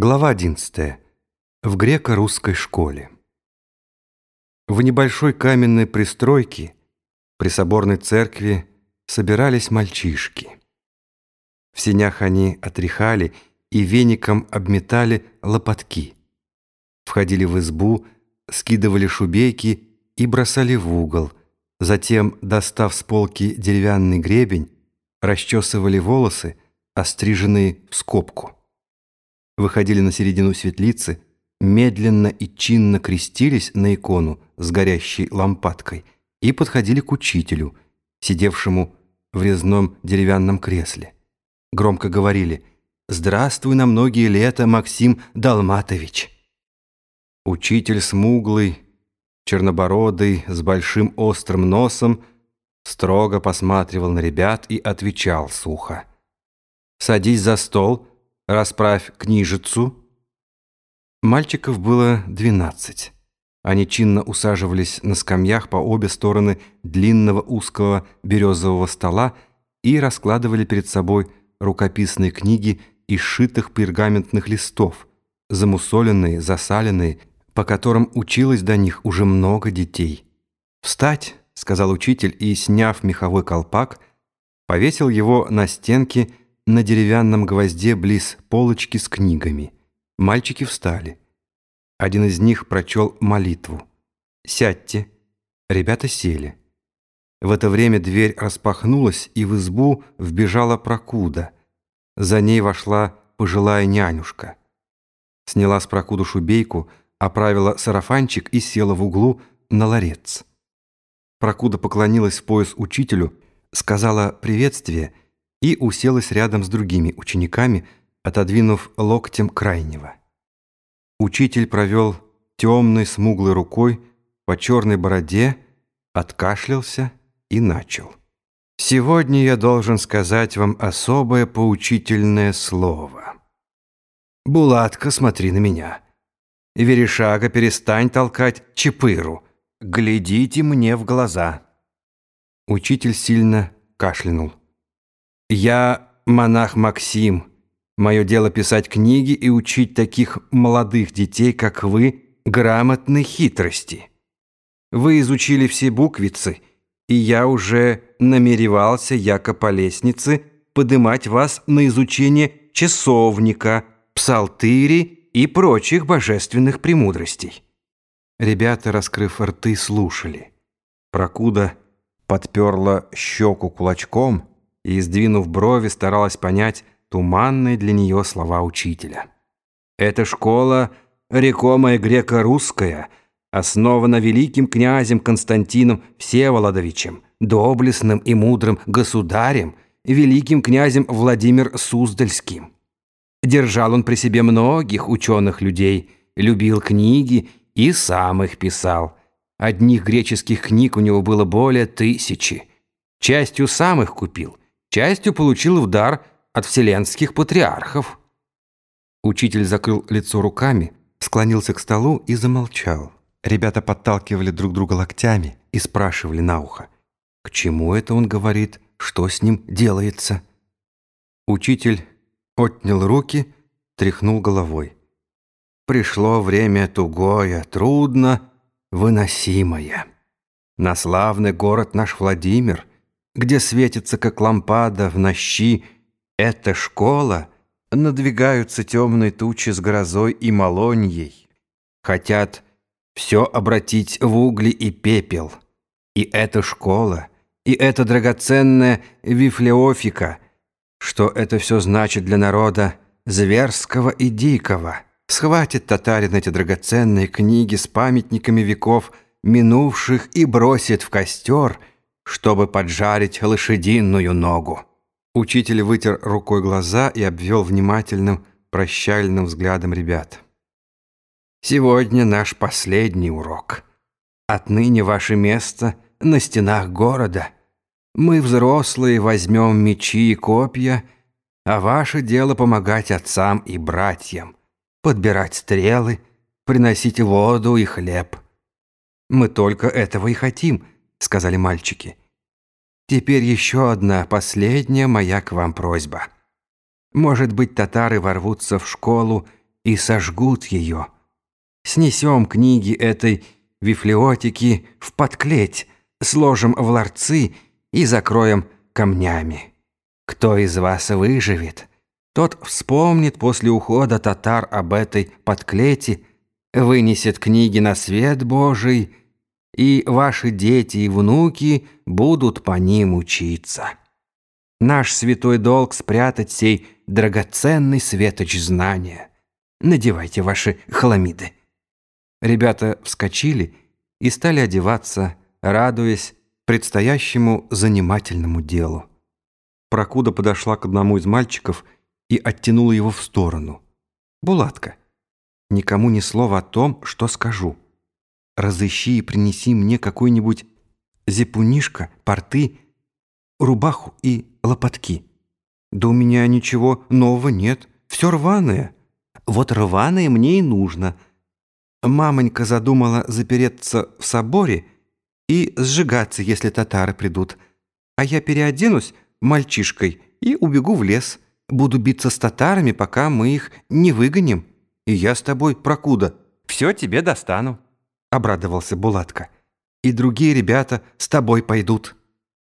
Глава 11. В греко-русской школе. В небольшой каменной пристройке при соборной церкви собирались мальчишки. В сенях они отряхали и веником обметали лопатки. Входили в избу, скидывали шубейки и бросали в угол. Затем, достав с полки деревянный гребень, расчесывали волосы, остриженные в скобку выходили на середину светлицы, медленно и чинно крестились на икону с горящей лампадкой и подходили к учителю, сидевшему в резном деревянном кресле. Громко говорили «Здравствуй на многие лета, Максим Далматович!» Учитель смуглый, чернобородый, с большим острым носом, строго посматривал на ребят и отвечал сухо. «Садись за стол», расправь книжицу». Мальчиков было двенадцать. Они чинно усаживались на скамьях по обе стороны длинного узкого березового стола и раскладывали перед собой рукописные книги из сшитых пергаментных листов, замусоленные, засаленные, по которым училось до них уже много детей. «Встать!» — сказал учитель и, сняв меховой колпак, повесил его на стенки на деревянном гвозде близ полочки с книгами. Мальчики встали. Один из них прочел молитву. «Сядьте». Ребята сели. В это время дверь распахнулась, и в избу вбежала прокуда. За ней вошла пожилая нянюшка. Сняла с прокуду шубейку, оправила сарафанчик и села в углу на ларец. Прокуда поклонилась в пояс учителю, сказала приветствие — и уселась рядом с другими учениками, отодвинув локтем крайнего. Учитель провел темной смуглой рукой по черной бороде, откашлялся и начал. «Сегодня я должен сказать вам особое поучительное слово. Булатка, смотри на меня. Верешага, перестань толкать чепыру. Глядите мне в глаза». Учитель сильно кашлянул. Я монах Максим. Мое дело писать книги и учить таких молодых детей, как вы, грамотной хитрости. Вы изучили все буквицы, и я уже намеревался, яко по лестнице, подымать вас на изучение часовника, псалтыри и прочих божественных премудростей. Ребята, раскрыв рты, слушали. Прокуда подперла щеку кулачком — и, сдвинув брови, старалась понять туманные для нее слова учителя. «Эта школа, рекомая греко-русская, основана великим князем Константином Всеволодовичем, доблестным и мудрым государем, великим князем Владимир Суздальским. Держал он при себе многих ученых людей, любил книги и сам их писал. Одних греческих книг у него было более тысячи. Частью сам их купил, частью получил в дар от вселенских патриархов. Учитель закрыл лицо руками, склонился к столу и замолчал. Ребята подталкивали друг друга локтями и спрашивали на ухо, к чему это он говорит, что с ним делается. Учитель отнял руки, тряхнул головой. Пришло время тугое, трудно, выносимое. На славный город наш Владимир где светится, как лампада в нощи, эта школа, надвигаются темные тучи с грозой и малоньей. Хотят все обратить в угли и пепел. И эта школа, и эта драгоценная вифлеофика, что это все значит для народа зверского и дикого. Схватит татарин эти драгоценные книги с памятниками веков минувших и бросит в костер — чтобы поджарить лошадиную ногу». Учитель вытер рукой глаза и обвел внимательным, прощальным взглядом ребят. «Сегодня наш последний урок. Отныне ваше место на стенах города. Мы, взрослые, возьмем мечи и копья, а ваше дело помогать отцам и братьям, подбирать стрелы, приносить воду и хлеб. Мы только этого и хотим —— сказали мальчики. «Теперь еще одна, последняя моя к вам просьба. Может быть, татары ворвутся в школу и сожгут ее. Снесем книги этой вифлеотики в подклеть, сложим в ларцы и закроем камнями. Кто из вас выживет, тот вспомнит после ухода татар об этой подклете, вынесет книги на свет Божий, и ваши дети и внуки будут по ним учиться. Наш святой долг спрятать сей драгоценный светоч знания. Надевайте ваши хламиды. Ребята вскочили и стали одеваться, радуясь предстоящему занимательному делу. Прокуда подошла к одному из мальчиков и оттянула его в сторону. «Булатка, никому ни слова о том, что скажу. Разыщи и принеси мне какой-нибудь зипунишка, порты, рубаху и лопатки. Да у меня ничего нового нет, все рваное. Вот рваное мне и нужно. Мамонька задумала запереться в соборе и сжигаться, если татары придут. А я переоденусь мальчишкой и убегу в лес. Буду биться с татарами, пока мы их не выгоним. И я с тобой, прокуда, все тебе достану», — обрадовался Булатка. «И другие ребята с тобой пойдут».